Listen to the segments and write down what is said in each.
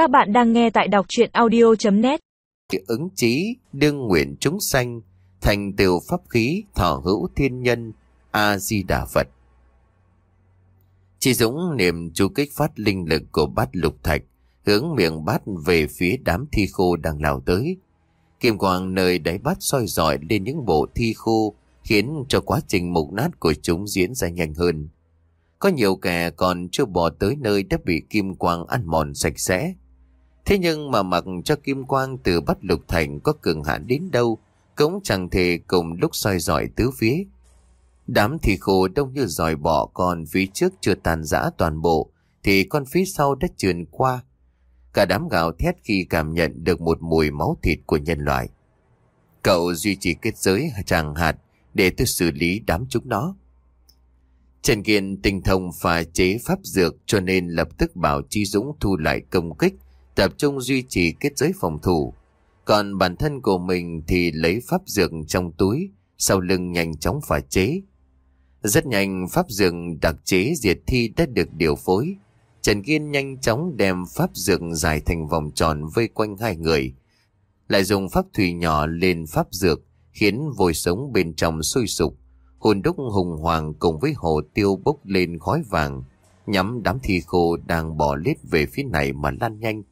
Các bạn đang nghe tại đọc chuyện audio.net Ứng chí đương nguyện chúng sanh, Thành tiểu pháp khí thọ hữu thiên nhân A-di-đà Phật. Chị Dũng niệm chú kích phát linh lực của bát lục thạch, Hướng miệng bát về phía đám thi khô đang lao tới. Kim quang nơi đáy bát soi dọi lên những bộ thi khô, Khiến cho quá trình mục nát của chúng diễn ra nhanh hơn. Có nhiều kẻ còn chưa bỏ tới nơi đã bị kim quang ăn mòn sạch sẽ. Thế nhưng mà mặc cho kim quang từ bắt lục thành có cường hạn đến đâu, cũng chẳng thể cùng lúc soi dọi tứ phía. Đám thì khổ đông như dòi bỏ còn phía trước chưa tàn rã toàn bộ, thì con phía sau đã trườn qua. Cả đám gào thét khi cảm nhận được một mùi máu thịt của nhân loại. Cậu duy trì kết giới chàng hạt để tôi xử lý đám chúng nó. Trần Kiên tinh thông pha chế pháp dược cho nên lập tức bảo Chi Dũng thu lại công kích, tập trung duy trì kết giới phòng thủ. Còn bản thân của mình thì lấy pháp dược trong túi, sau lưng nhanh chóng phá chế. Rất nhanh pháp dược đặc chế diệt thi đã được điều phối. Trần Kiên nhanh chóng đem pháp dược dài thành vòng tròn vây quanh hai người. Lại dùng pháp thủy nhỏ lên pháp dược, khiến vôi sống bên trong sôi sục Hồn đúc hùng hoàng cùng với hồ tiêu bốc lên khói vàng, nhắm đám thi khô đang bỏ lết về phía này mà lan nhanh.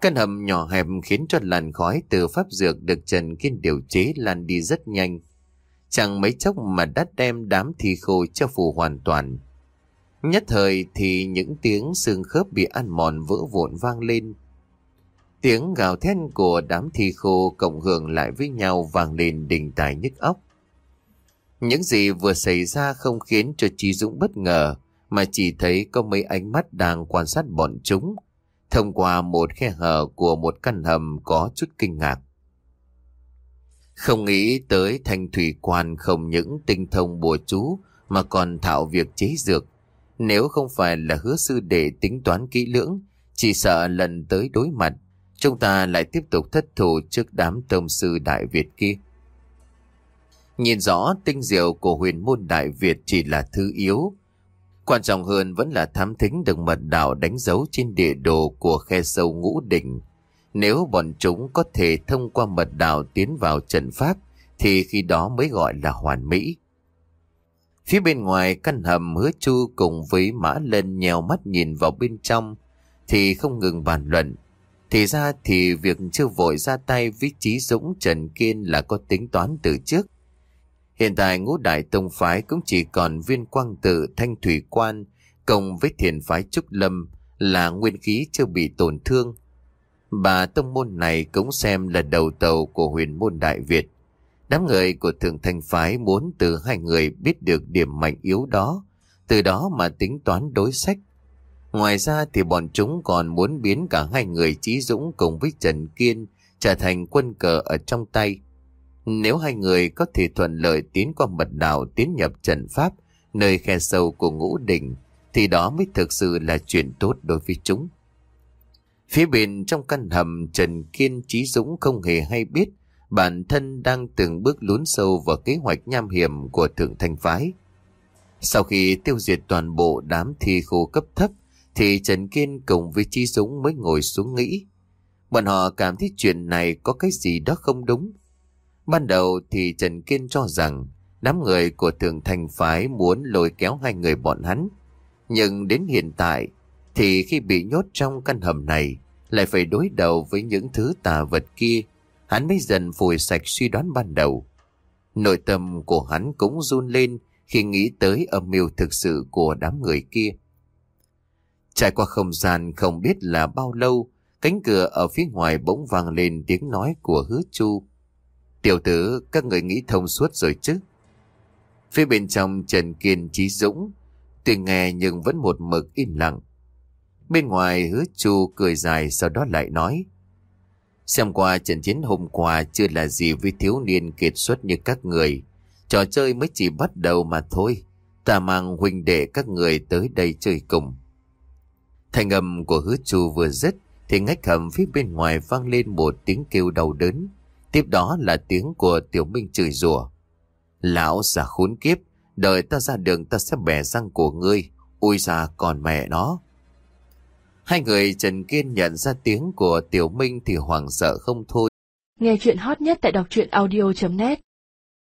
Căn hầm nhỏ hẹp khiến cho làn khói từ pháp dược được Trần Kiên điều chế lan đi rất nhanh. Chẳng mấy chốc mà đã đem đám thi khô cho phù hoàn toàn. Nhất thời thì những tiếng xương khớp bị ăn mòn vỡ vụn vang lên. Tiếng gào thét của đám thi khô cộng hưởng lại với nhau vang lên đình tài nhức óc. Những gì vừa xảy ra không khiến cho chi Dũng bất ngờ, mà chỉ thấy có mấy ánh mắt đang quan sát bọn chúng, thông qua một khe hở của một căn hầm có chút kinh ngạc. Không nghĩ tới thanh thủy quan không những tinh thông bùa chú mà còn thạo việc chế dược. Nếu không phải là hứa sư để tính toán kỹ lưỡng, chỉ sợ lần tới đối mặt, chúng ta lại tiếp tục thất thủ trước đám tông sư Đại Việt kia. Nhìn rõ tinh diệu của huyền môn Đại Việt chỉ là thứ yếu. Quan trọng hơn vẫn là thám thính được mật đạo đánh dấu trên địa đồ của khe sâu ngũ đỉnh. Nếu bọn chúng có thể thông qua mật đạo tiến vào trận pháp, thì khi đó mới gọi là hoàn mỹ. Phía bên ngoài căn hầm hứa chu cùng với mã lên nhèo mắt nhìn vào bên trong, thì không ngừng bàn luận. Thì ra thì việc chưa vội ra tay với trí dũng Trần Kiên là có tính toán từ trước. Hiện tại ngũ đại tông phái cũng chỉ còn viên quang tự thanh thủy quan cộng với thiền phái Trúc Lâm là nguyên khí chưa bị tổn thương. Bà tông môn này cũng xem là đầu tàu của huyền môn Đại Việt. Đám người của thượng thanh phái muốn từ hai người biết được điểm mạnh yếu đó, từ đó mà tính toán đối sách. Ngoài ra thì bọn chúng còn muốn biến cả hai người Trí Dũng cùng với Trần Kiên trở thành quân cờ ở trong tay. Nếu hai người có thể thuận lợi tiến qua mật đạo, tiến nhập trận pháp, nơi khe sâu của ngũ đỉnh, thì đó mới thực sự là chuyện tốt đối với chúng. Phía bên trong căn hầm, Trần Kiên Trí Dũng không hề hay biết bản thân đang từng bước lún sâu vào kế hoạch nham hiểm của Thượng Thanh Phái. Sau khi tiêu diệt toàn bộ đám thi khô cấp thấp, thì Trần Kiên cùng với Trí Dũng mới ngồi xuống nghĩ. Bọn họ cảm thấy chuyện này có cái gì đó không đúng. Ban đầu thì Trần Kiên cho rằng đám người của Thượng Thành Phái muốn lôi kéo hai người bọn hắn. Nhưng đến hiện tại thì khi bị nhốt trong căn hầm này lại phải đối đầu với những thứ tà vật kia. Hắn mới dần phủi sạch suy đoán ban đầu. Nội tâm của hắn cũng run lên khi nghĩ tới âm mưu thực sự của đám người kia. Trải qua không gian không biết là bao lâu, cánh cửa ở phía ngoài bỗng vang lên tiếng nói của hứa chu. Tiểu tử, các người nghĩ thông suốt rồi chứ? Phía bên trong Trần Kiên Trí Dũng, tuy nghe nhưng vẫn một mực im lặng. Bên ngoài hứa chu cười dài sau đó lại nói. Xem qua trận chiến hôm qua chưa là gì với thiếu niên kiệt xuất như các người. Trò chơi mới chỉ bắt đầu mà thôi. Ta mang huynh đệ các người tới đây chơi cùng. Thành âm của hứa chu vừa dứt thì ngách hầm phía bên ngoài vang lên một tiếng kêu đau đớn. Tiếp đó là tiếng của Tiểu Minh chửi rủa. Lão già khốn kiếp, đợi ta ra đường ta sẽ bẻ răng của ngươi. Ui ra còn mẹ nó. Hai người Trần Kiên nhận ra tiếng của Tiểu Minh thì hoảng sợ không thôi. Nghe chuyện hot nhất tại đọc truyện audio.net